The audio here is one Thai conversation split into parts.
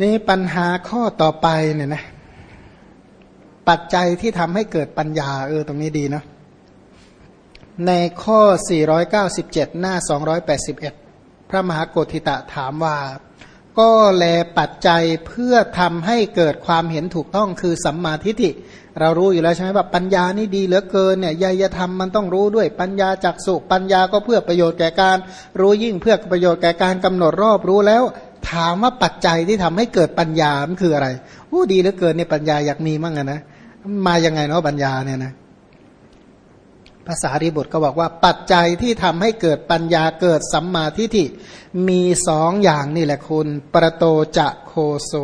นี่ปัญหาข้อต่อไปเนี่ยนะ ปัจจัยที่ทำให้เกิดปัญญา เออตรงนี้ดีเนาะในข้อ 497 หน้า 281 พระมหากธิตะถามว่า ก็แลปัจจัยเพื่อทำให้เกิดความเห็นถูกต้องคือสัมมาทิฏฐิ เรารู้อยู่แล้วใช่ไหมว่าปัญญานี่ดีเหลือเกินเนี่ยยายธรรมมันต้องรู้ด้วยปัญญาจักสุปัญญาก็เพื่อประโยชน์แก่การ รู้ยิ่งเพื่อประโยชน์แก่การกำหนดรอบรู้แล้ว ถามว่าปัจจัยที่ทำให้เกิดปัญญามันคืออะไรโอ้ดีเหลือเกินเนี่ยปัญญาอยากมีมั่งอะนะมายังไงเนาะปัญญาเนี่ยนะภาษาริบุตรก็บอกว่าปัจจัยที่ทำให้เกิดปัญญาเกิดสัมมาทิฏฐิมีสองอย่างนี่แหละคุณ ประโตจะโคโส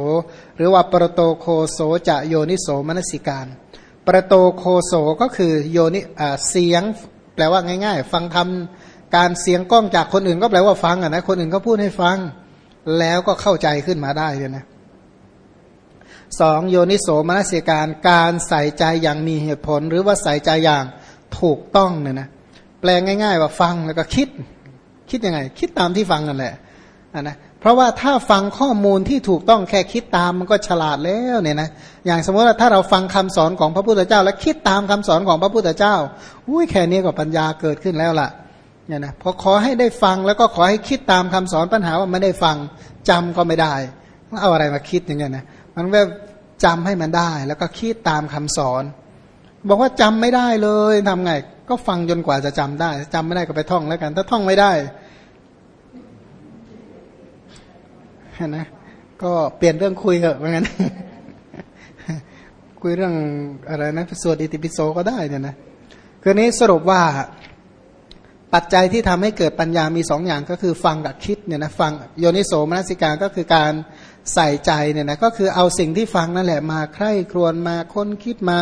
หรือว่าประโตโคโสจะโยนิโสมนสิการ ประโตโคโสก็คือโยนิเสียง แปลว่าง่าย ๆ ฟังทำการเสียงกล้องจากคนอื่นก็แปลว่าฟังอะนะคนอื่นก็พูดให้ฟังแล้วก็เข้าใจขึ้นมาได้เลยนะสองโยนิโสมนสิการการใส่ใจอย่างมีเหตุผล หรือว่าใส่ใจอย่างถูกต้องเนี่ยนะแปลงง่าย ๆ ว่าฟังแล้วก็คิด คิดยังไง คิดตามที่ฟังนั่นแหละนะ เพราะว่าถ้าฟังข้อมูลที่ถูกต้องแค่คิดตามมันก็ฉลาดแล้วเนี่ยนะอย่างสมมติว่าถ้าเราฟังคำสอนของพระพุทธเจ้า แล้วคิดตามคำสอนของพระพุทธเจ้า อุ้ยแค่นี้ก็ปัญญาเกิดขึ้นแล้วล่ะเนี่ยนะพอขอให้ได้ฟังแล้วก็ขอให้คิดตามคำสอนปัญหาว่าไม่ได้ฟังจำก็ไม่ได้เอาอะไรมาคิดอย่างเงี้ยนะมันก็จำให้มันได้ แล้วก็คิดตามคำสอน บอกว่าจำไม่ได้เลยทำไง ก็ฟังจนกว่าจะจำได้จำไม่ได้ก็ไปท่องแล้วกัน ถ้าท่องไม่ได้ นะก็เปลี่ยนเรื่องคุยเถอะเหมือนกันคุยเรื่องอะไรนะสวดอิติปิโสก็ได้เนี่ยนะคือนี้สรุปว่าปัจจัยที่ทำให้เกิดปัญญามีสองอย่างก็คือฟังกับคิดเนี่ยนะฟังโยนิโสมนสิการก็คือการใส่ใจเนี่ยนะก็คือเอาสิ่งที่ฟังนั่นแหละมาใคร่ครวญมาค้นคิดมา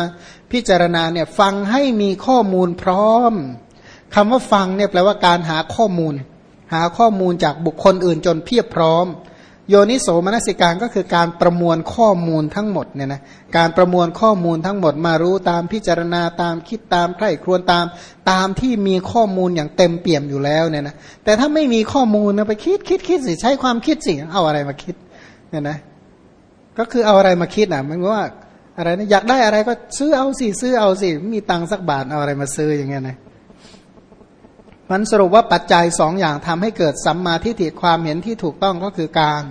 พิจารณาเนี่ยฟังให้มีข้อมูลพร้อมคำว่าฟังเนี่ยแปลว่าการหาข้อมูล หาข้อมูลจากบุคคลอื่นจนเพียบพร้อม โยนิโสมนสิการก็คือการประมวลข้อมูลทั้งหมดเนี่ยนะการประมวลข้อมูลทั้งหมดมารู้ตามพิจารณาตามคิดตามใคร่ครวญตามตามที่มีข้อมูลอย่างเต็มเปี่ยมอยู่แล้วเนี่ยนะแต่ถ้าไม่มีข้อมูลนะไปคิดคิดคิดสิใช้ความคิดสิเอาอะไรมาคิดเนี่ยนะก็คือเอาอะไรมาคิดอะมันว่าอะไรนะอยากได้อะไรก็ซื้อเอาสิซื้อเอาสิมีตังสักบาทเอาอะไรมาซื้ออย่างเงี้ยนะ มันสรุปว่าปัจจัยสองอย่างทำให้เกิดสัมมาทิฏฐิความเห็นที่ถูกต้องก็คือการ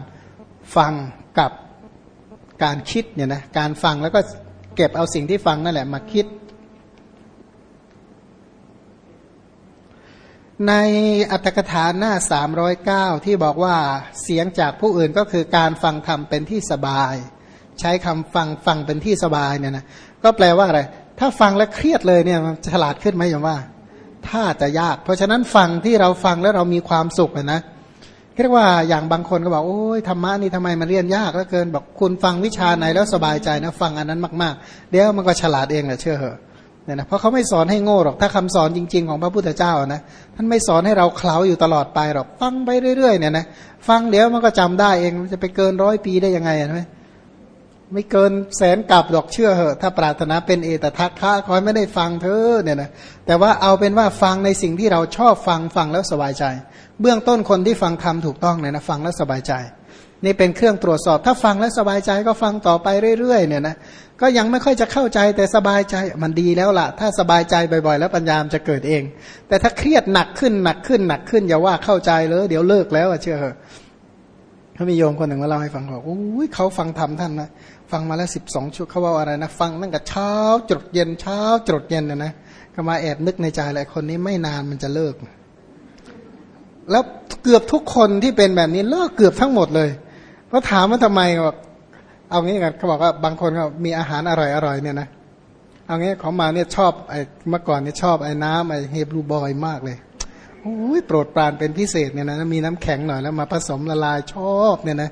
ฟังกับการคิดเนี่ยนะการฟังแล้วก็เก็บเอาสิ่งที่ฟังนั่นแหละมาคิด ในอัตถกถาหน้าสามร้อยเก้าที่บอกว่าเสียงจากผู้อื่นก็คือการฟังธรรมเป็นที่สบาย ใช้คำฟังฟังเป็นที่สบายเนี่ยนะก็แปลว่าอะไร ถ้าฟังแล้วเครียดเลยเนี่ยฉลาดขึ้นไหมอย่างว่า ถ้าจะยาก เพราะฉะนั้นฟังที่เราฟังแล้วเรามีความสุขนะเรียกว่าอย่างบางคนก็บอกโอ้ยธรรมะนี่ทำไมมันเรียนยากแล้วเกิน บอกคุณฟังวิชาไหนแล้วสบายใจนะฟังอันนั้นมากๆ เดี๋ยวมันก็ฉลาดเองแหละเชื่อเหอะเนี่ยนะเพราะเขาไม่สอนให้โง่หรอกถ้าคำสอนจริง ๆ ของพระพุทธเจ้านะท่านไม่สอนให้เราเคล้าอยู่ตลอดไปหรอกฟังไปเรื่อยๆเนี่ยนะฟังเดี๋ยวมันก็จำได้เองมันจะไปเกินร้อยปีได้ยังไงนะ ไม่เกินแสนกลับหรอกเชื่อเหอะ ถ้าปรารถนาเป็นเอตทัคคะคอยไม่ได้ฟังเธอเนี่ยนะแต่ว่าเอาเป็นว่าฟังในสิ่งที่เราชอบฟังฟังแล้วสบายใจ เบื้องต้นคนที่ฟังทำถูกต้องเนี่ยนะฟังแล้วสบายใจ นี่เป็นเครื่องตรวจสอบถ้าฟังแล้วสบายใจก็ฟังต่อไปเรื่อยๆเนี่ยนะก็ยังไม่ค่อยจะเข้าใจแต่สบายใจมันดีแล้วล่ะ ถ้าสบายใจบ่อยๆ แล้วปัญญามจะเกิดเอง แต่ถ้าเครียดหนักขึ้นหนักขึ้นหนักขึ้นอย่าว่าเข้าใจเลยเดี๋ยวเลิกแล้วเชื่อเหรอเขามีโยมคนหนึ่งมาเล่าให้ฟังบอกโอ้ยเขาฟังธรรมท่านนะ ฟังมาแล้วสิบสองชั่วเขาว่าอะไรนะ ฟังตั้งแต่เช้าจดเย็นเช้าจดเย็นนะนะก็มาแอบนึกในใจเลายคนนี้ไม่นานมันจะเลิก แล้วเกือบทุกคนที่เป็นแบบนี้เลิกเกือบทั้งหมดเลยเขาถามว่าทำไมบอกเอางี้กันเขาบอกว่าบางคนเขามีอาหารอร่อยอร่อยเนี่ยนะเอางี้ของมาเนี่ยชอบไอ้เมื่อก่อนเนี่ยชอบไอ้น้ำไอ้เฮบรูบอยมากเลยโอ้ยโปรดปรานเป็นพิเศษเนี่ยนะมีน้ำแข็งหน่อยแล้วมาผสมละลายชอบเนี่ยนะ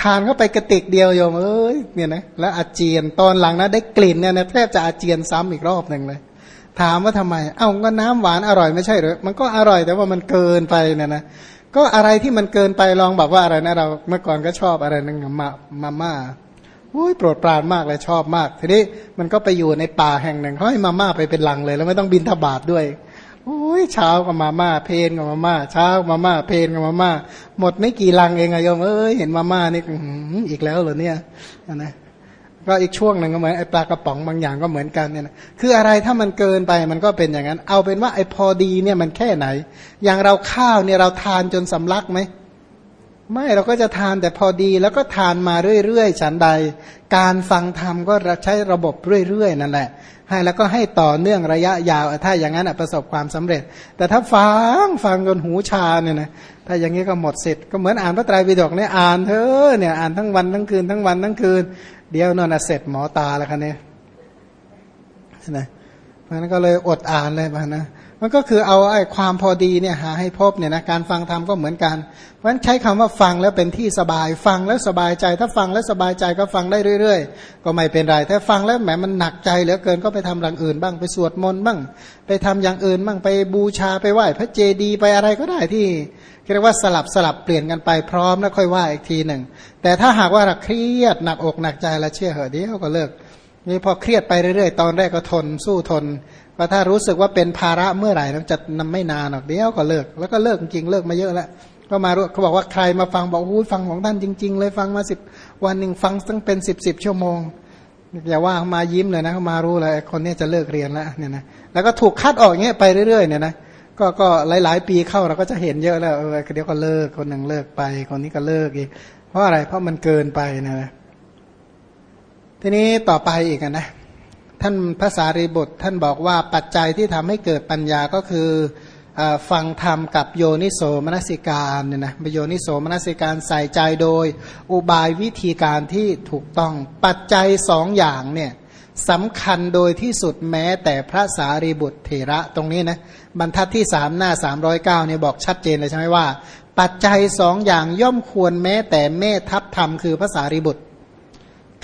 ทานเข้าไปกระติกเดียวโยมเอ้ยเนี่ยนะแล้วอาเจียนตอนหลังนะได้กลิ่นเนี่ยนะแทบจะอาเจียนซ้ำอีกรอบหนึ่งเลย ถามว่าทำไม เอ้าก็น้ำหวานอร่อยไม่ใช่หรือมันก็อร่อยแต่ว่ามันเกินไปเนี่ยนะก็อะไรที่มันเกินไปลองบอกว่าอะไรนะเรา เมื่อก่อนก็ชอบอะไรนึงมามาม่าอุ้ยโปรดปรานมากเลยชอบมาก ทีนี้มันก็ไปอยู่ในป่าแห่งหนึ่งเขาให้มาม่าไปเป็นลังเลย แล้วไม่ต้องบินทบาทด้วย อ้อ้ยเช้าก็มาม่าเพนกับมาม่าเช้ามาม่าเพนกับมาม่าหมดไม่กี่ลังเองอะโยมเอ้ยเห็นมาม่านี่อีกแล้วเหรอเนี่ยนะก็อีกช่วงหนึ่งก็เหมือนไอปลากระป๋องบางอย่างก็เหมือนกันเนี่ยนะคืออะไรถ้ามันเกินไปมันก็เป็นอย่างนั้น เอาเป็นว่าไอ้พอดีเนี่ยมันแค่ไหน อย่างเราข้าวเนี่ยเราทานจนสำลักไหมไม่เราก็จะทานแต่พอดีแล้วก็ทานมาเรื่อยๆฉันใด การฟังธรรมก็ใช้ระบบเรื่อยๆนั่นแหละ ให้แล้วก็ให้ต่อเนื่องระยะยาว ถ้าอย่างนั้นประสบความสำเร็จ แต่ถ้าฟังฟังจนหูชาเนี่ยนะถ้าอย่างนี้ก็หมดสิทธิ์ก็เหมือนอ่านพระไตรปิฎกเนี่ยอ่านเถอะเนี่ยอ่านทั้งวันทั้งคืนทั้งวันทั้งคืน เดี๋ยวนอนเสร็จหมอตาแล้วคันนี้นะเพราะนั้นก็เลยอดอ่านเลยบ้านะ มันก็คือเอาไอ้ความพอดีเนี่ยหาให้พบเนี่ยนะการฟังธรรมก็เหมือนกัน เพราะฉะนั้นใช้คำว่าฟังแล้วเป็นที่สบาย ฟังแล้วสบายใจ ถ้าฟังแล้วสบายใจก็ฟังได้เรื่อย ๆ ก็ไม่เป็นไรถ้าฟังแล้วแหมมันหนักใจเหลือเกินก็ไปทำอย่างอื่นบ้างไปสวดมนต์บ้าง ไปทำอย่างอื่นบ้างไปบูชาไปไหว้พระเจดีย์ไปอะไรก็ได้ที่เรียกว่าสลับสลับเปลี่ยนกันไปพร้อมแล้วค่อยว่าอีกทีหนึ่งแต่ถ้าหากว่าเครียดหนักอกหนักใจแล้วเชื่อเหอะเดี๋ยวก็เลิก นี่พอเครียดไปเรื่อยๆ ตอนแรกก็ทนสู้ทนก็ถ้ารู้สึกว่าเป็นภาระเมื่อไหร่นั้นจะนำไม่นานหรอกเดี๋ยวก็เลิก แล้วก็เลิกจริงเลิกมาเยอะแล้วก็มาเขาบอกว่าใครมาฟังบอกอู้ฟังของท่านจริง ๆ เลยฟังมาสิบวันหนึ่งฟังตั้งเป็นสิบสิบชั่วโมงอย่าว่ามายิ้มเลยนะเขามารู้เลยคนนี้จะเลิกเรียนแล้วเนี่ยนะแล้วก็ถูกคัดออกเงี้ยไปเรื่อยๆเนี่ยนะก็ก็หลาย ๆ ปีเข้าเราก็จะเห็นเยอะแล้วเออเดี๋ยวก็เลิกคนหนึ่งเลิกไป คนนี้ก็เลิกอีกเพราะอะไรเพราะมันเกินไปนะ ทีนี้ต่อไปอีกนะท่านภาษารีบุตรท่านบอกว่าปัจจัยที่ทำให้เกิดปัญญาก็คือฟังธรรมกับโยนิโสมนสิการเนี่ยนะโยนิโสมนสิการใส่ใจโดย อุบายวิธีการที่ถูกต้องปัจจัยสองอย่างเนี่ยสำคัญโดยที่สุดแม้แต่พระสารีบุตรเถระตรงนี้นะบรรทัดที่สามหน้าสามร้อยเก้าเนี่ยบอกชัดเจนเลยใช่ไหมว่า ปัจจัยสองอย่างย่อมควรแม้แต่เมทัพธรรมคือพระสารีบุตร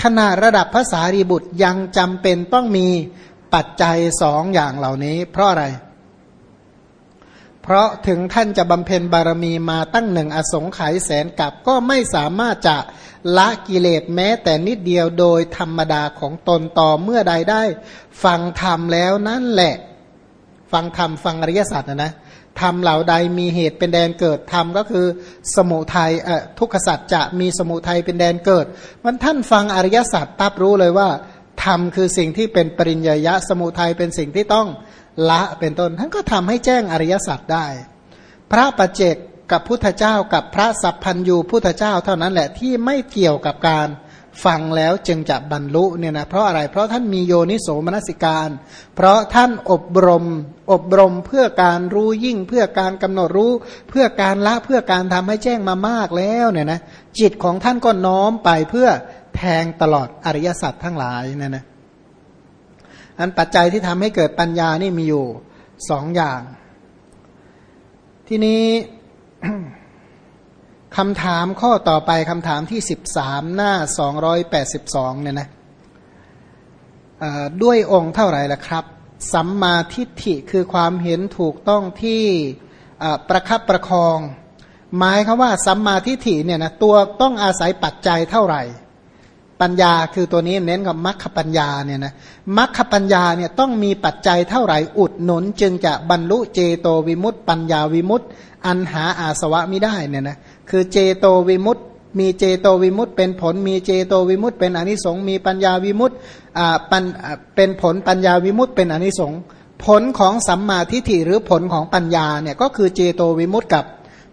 ขนาดระดับภาษารีบุตรยังจำเป็นต้องมีปัจจัยสองอย่างเหล่านี้ เพราะอะไร เพราะถึงท่านจะบำเพ็ญบารมีมาตั้งหนึ่งอสงไขยแสนกับก็ไม่สามารถจะละกิเลสแม้แต่นิดเดียวโดยธรรมดาของตนต่อเมื่อใดได้ ฟังธรรมแล้วนั่นแหละ ฟังธรรมฟังอริยสัจนะนะ ธรรมเหล่าใดมีเหตุเป็นแดนเกิดธรรมก็คือสมุทัยทุกขสัจจะมีสมุทัยเป็นแดนเกิด มันท่านฟังอริยสัจตับรู้เลยว่าธรรมคือสิ่งที่เป็นปริญญายะสมุทัยเป็นสิ่งที่ต้องละเป็นต้น ท่านก็ทำให้แจ้งอริยสัจได้ พระปัจเจกกับพุทธเจ้ากับพระสัพพันยูพุทธเจ้าเท่านั้นแหละที่ไม่เกี่ยวกับการ ฟังแล้วจึงจะบรรลุเนี่ยนะเพราะอะไร เพราะท่านมีโยนิโสมนสิการ เพราะท่านอบรม อบรมเพื่อการรู้ยิ่ง เพื่อการกำหนดรู้ เพื่อการละเพื่อการทำให้แจ้งมามากแล้วเนี่ยนะจิตของท่านก็น้อมไปเพื่อแทงตลอดอริยสัจทั้งหลายเนี่ยนะอันปัจจัยที่ทำให้เกิดปัญญานี่มีอยู่สองอย่าง ที่นี้ คำถามข้อต่อไปคำถามที่สิบสามหน้าสองร้อยแปดสิบสองเนี่ยนะด้วยองค์เท่าไหร่ละครับ สัมมาทิฏฐิคือความเห็นถูกต้องที่ประคับประคอง หมายคือว่าสัมมาทิฏฐิเนี่ยนะตัวต้องอาศัยปัจจัยเท่าไหร่ ปัญญาคือตัวนี้เน้นกับมัคคปัญญาเนี่ยนะมัคคปัญญาเนี่ยต้องมีปัจจัยเท่าไหร่อุดหนุน จึงจะบรรลุเจโตวิมุตต์ปัญญาวิมุตต์อันหาอาสวะไม่ได้เนี่ยนะ คือเจโตวิมุตต์มีเจโตวิมุตต์เป็นผล มีเจโตวิมุตต์เป็นอนิสงสมีปัญญาวิมุตต์อ่าปันเป็นผลปัญญาวิมุตต์เป็นอนิสงผลของสัมมาทิฏฐิหรือผลของปัญญาเนี่ยก็คือเจโตวิมุตต์กับ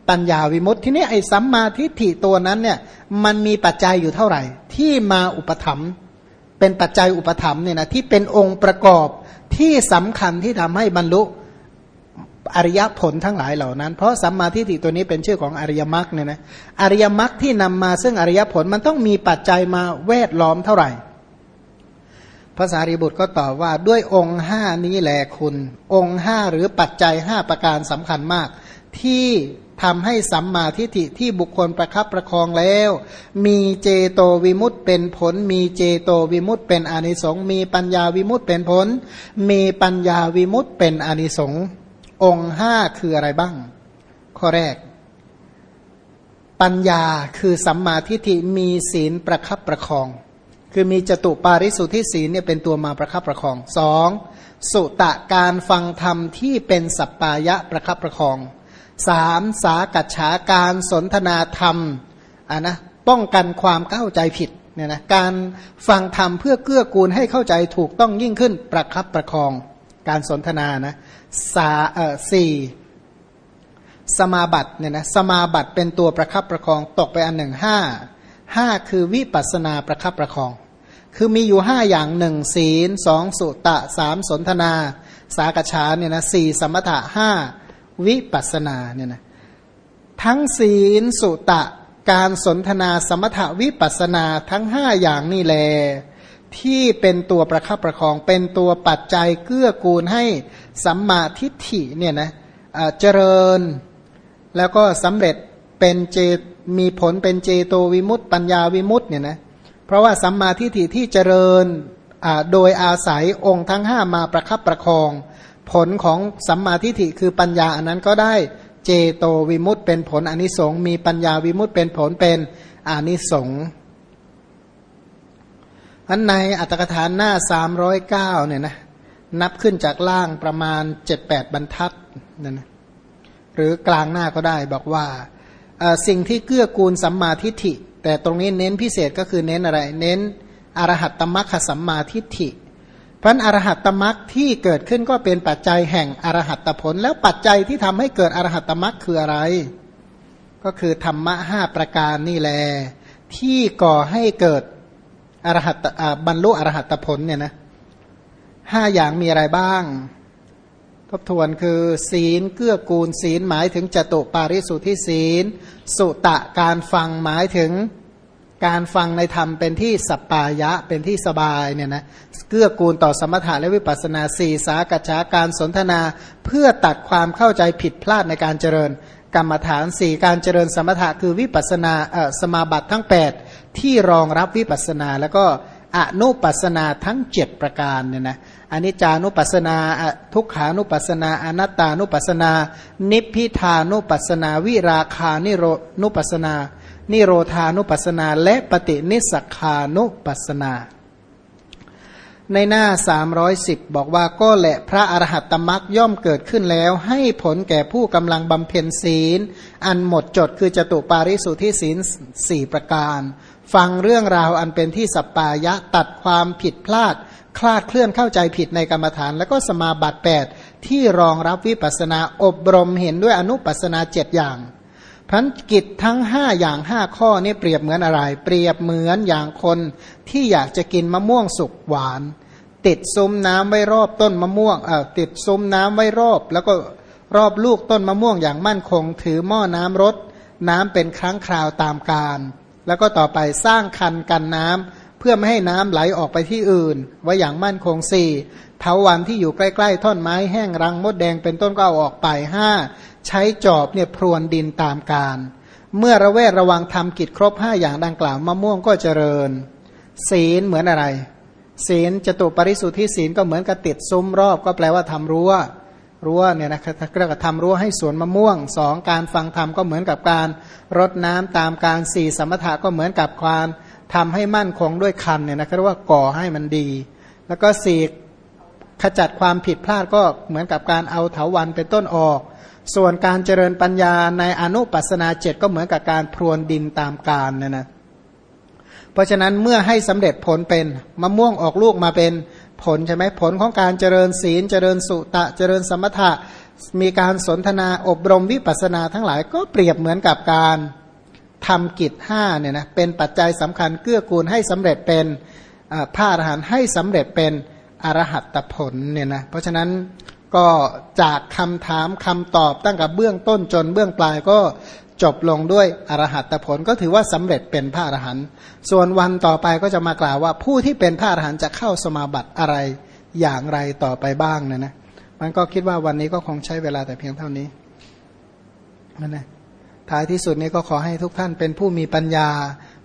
ปัญญาวิมุตต์ทีนี้ไอ้สัมมาทิฏฐิตัวนั้นเนี่ยมันมีปัจจัยอยู่เท่าไหร่ ที่มาอุปถัมภ์เป็นปัจจัยอุปถัมภ์เนี่ยนะที่เป็นองค์ประกอบที่สำคัญที่ทำให้บรรลุ อริยผลทั้งหลายเหล่านั้น เพราะสัมมาทิฏฐิตัวนี้เป็นชื่อของอริยมรรคเนี่ยนะอริยมรรคที่นำมาซึ่งอริยผลมันต้องมีปัจจัยมาแวดล้อมเท่าไหร่ภาษาริบุตรก็ตอบว่าด้วยองค์ห้านี้แหละคุณ องค์ห้าหรือปัจจัยห้าประการสำคัญมาก ที่ทำให้สัมมาทิฏฐิที่บุคคลประคับประคองแล้ว มีเจโตวิมุตตเป็นผล มีเจโตวิมุตตเป็นอนิสงมีปัญญาวิมุตตเป็นผล มีปัญญาวิมุตตเป็นอนิสงส์ องค์ห้าคืออะไรบ้าง ข้อแรก ปัญญาคือสัมมาทิฏฐิมีศีลประคับประคอง คือมีจตุปาริสุทธิศีลเนี่ยเป็นตัวมาประคับประคองสองสุตะการฟังธรรมที่เป็นสัปปายะประคับประคองสามสากัจฉาการสนทนาธรรมอะนะป้องกันความเข้าใจผิดเนี่ยนะการฟังธรรมเพื่อเกื้อกูลให้เข้าใจถูกต้องยิ่งขึ้นประคับประคอง การสนทนานะสาเอ่อสี่สมาบัติเนี่ยนะสมาบัติเป็นตัวประคับประคองตกไปอันหนึ่งห้าห้าคือวิปัสนาประคับประคอง คือมีอยู่ห้าอย่างหนึ่งศีลสองสุตะสามสนทนา สากฉาเนี่ยนะสี่สมถะห้าวิปัสนาเนี่ยนะทั้งศีลสุตะการสนทนาสมถะวิปัสนาทั้งห้าอย่างนี่แหละ ที่เป็นตัวประคับประคอง เป็นตัวปัจจัยเกื้อกูลให้สัมมาทิฏฐิเนี่ยนะเจริญแล้วก็สำเร็จเป็นเจมีผลเป็นเจโตวิมุตต์ปัญญาวิมุตต์เนี่ยนะเพราะว่าสัมมาทิฏฐิที่เจริญโดยอาศัยองค์ทั้งห้ามาประคับประคอง ผลของสัมมาทิฏฐิคือปัญญาอันนั้นก็ได้เจโตวิมุตต์เป็นผลอนิสงมีปัญญาวิมุตต์เป็นผลเป็นอนิสงส์ อันในอัตถกถานหน้าสามร้อยเก้าเนี่ยนะนับขึ้นจากล่างประมาณเจ็ดแปดบรรทัดนั่นนะหรือกลางหน้าก็ได้บอกว่าสิ่งที่เกื้อกูลสัมมาทิฏฐิ แต่ตรงนี้เน้นพิเศษก็คือเน้นอะไร เน้นอรหัตตมัคคสัมมาทิฏฐิพราะอรหัตตมัคที่เกิดขึ้นก็เป็นปัจจัยแห่งอรหัตตผล แล้วปัจจัยที่ทำให้เกิดอรหัตตมัคคืออะไร ก็คือธรรมะห้าประการนี่แหละที่ก่อให้เกิด อรหัตบรรลุอรหัตผลเนี่ยนะห้าอย่างมีอะไรบ้าง ทบทวนคือ ศีลเกื้อกูลศีลหมายถึงจตุปาริสุทธิศีล สุตะการฟังหมายถึงการฟังในธรรมเป็นที่สัปปายะเป็นที่สบายเนี่ยนะเกื้อกูลต่อสมถะและวิปัสนาสี่สากัจฉาการสนทนาเพื่อตัดความเข้าใจผิดพลาดในการเจริญ กรรมฐานสี่การเจริญสมถะคือวิปัสนาเออสมาบัติทั้ง 8 ที่รองรับวิปัสนา แล้วก็อนุปัสนาทั้ง 7 ประการเนี่ยนะอนิจจานุปัสนาทุกขานุปัสนาอนัตตานุปัสนา นิพพิทานุปัสนา วิราคานิโรนุปัสนา นิโรธานุปัสนา และปฏินิสขานุปัสนา ในหน้า 310 บอกว่าก็แหละพระอรหัตตมรักย่อมเกิดขึ้นแล้ว ให้ผลแก่ผู้กำลังบำเพ็ญศีล อันหมดจดคือจตุปาริสุทธิศีลสี่ประการ ฟังเรื่องราวอันเป็นที่สัปปายะตัดความผิดพลาด คลาดเคลื่อนเข้าใจผิดในกรรมฐาน แล้วก็สมาบัติ8ที่รองรับวิปัสนาอบรมเห็นด้วยอนุปัสนาเจ็ดอย่างพันกิจทั้งห้าอย่างห้าข้อนี้เปรียบเหมือนอะไร เปรียบเหมือนอย่างคนที่อยากจะกินมะม่วงสุกหวาน ติดซุ้มน้ำไว้รอบต้นมะม่วงเอ่อติดซุ้มน้ำไว้รอบ แล้วก็รอบลูกต้นมะม่วงอย่างมั่นคง ถือหม้อน้ำรดน้ำเป็นครั้งคราวตามการ แล้วก็ต่อไปสร้างคันกันน้ำพื่อไม่ให้น้ำไหลออกไปที่อื่น ไว้อย่างมั่นคงสี่เถาวันที่อยู่ใกล้ๆท่อนไม้แห้งรังมดแดงเป็นต้นก็เอาออกไปห้าใช้จอบเนี่ยพรวนดินตามการ เมื่อระแวดระวังทำกิจครบห้าอย่างดังกล่าวมะม่วงก็เจริญ ศีลเหมือนอะไร ศีลจตุปริสุทธิศีลก็เหมือนกับติดซุ้มรอบก็แปลว่าทำรั้ว รั้วเนี่ยนะครับเรียกว่าทำรั้วให้สวนมะม่วงสองการฟังธรรมก็เหมือนกับการรดน้ำตามการสี่สมถะก็เหมือนกับความทำให้มั่นคงด้วยคันเนี่ยนะเรียกว่าก่อให้มันดี แล้วก็สี่ขจัดความผิดพลาดก็เหมือนกับการเอาเถาวันเป็นต้นออก ส่วนการเจริญปัญญาในอนุปัสนาเจ็ดก็เหมือนกับการพรวนดินตามการเนี่ยนะเพราะฉะนั้นเมื่อให้สำเร็จผลเป็นมะม่วงออกลูกมาเป็น ผลใช่ไหมผลของการเจริญศีล เจริญสุตะ เจริญสมถะ มีการสนทนาอบรมวิปัสนาทั้งหลายก็เปรียบเหมือนกับการทำกิจห้าเนี่ยนะเป็นปัจจัยสำคัญเกื้อกูลให้สำเร็จเป็นพระอรหันต์ให้สำเร็จเป็นอรหัตผลเนี่ยนะเพราะฉะนั้นก็จากคำถามคำตอบตั้งแต่เบื้องต้นจนเบื้องปลายก็ จบลงด้วยอรหัตผลก็ถือว่าสำเร็จเป็นพระอรหันต์ส่วนวันต่อไปก็จะมากล่าวว่าผู้ที่เป็นพระอรหันต์จะเข้าสมาบัติอะไรอย่างไรต่อไปบ้างนะนะมันก็คิดว่าวันนี้ก็คงใช้เวลาแต่เพียงเท่านี้นั่นนะท้ายที่สุดนี้ก็ขอให้ทุกท่านเป็นผู้มีปัญญา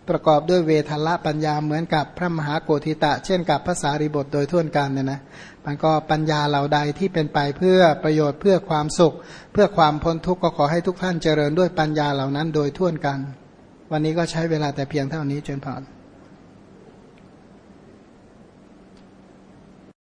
ประกอบด้วยเวทละปัญญาเหมือนกับพระมหาโกธิตะ เช่นกับภาษาริบทโดยทั่วกันเนี่ยนะมันก็ปัญญาเหล่าใดที่เป็นไปเพื่อประโยชน์เพื่อความสุข เพื่อความพ้นทุกข์ก็ขอให้ทุกท่านเจริญด้วยปัญญาเหล่านั้นโดยทั่วกัน วันนี้ก็ใช้เวลาแต่เพียงเท่านี้เจนพอ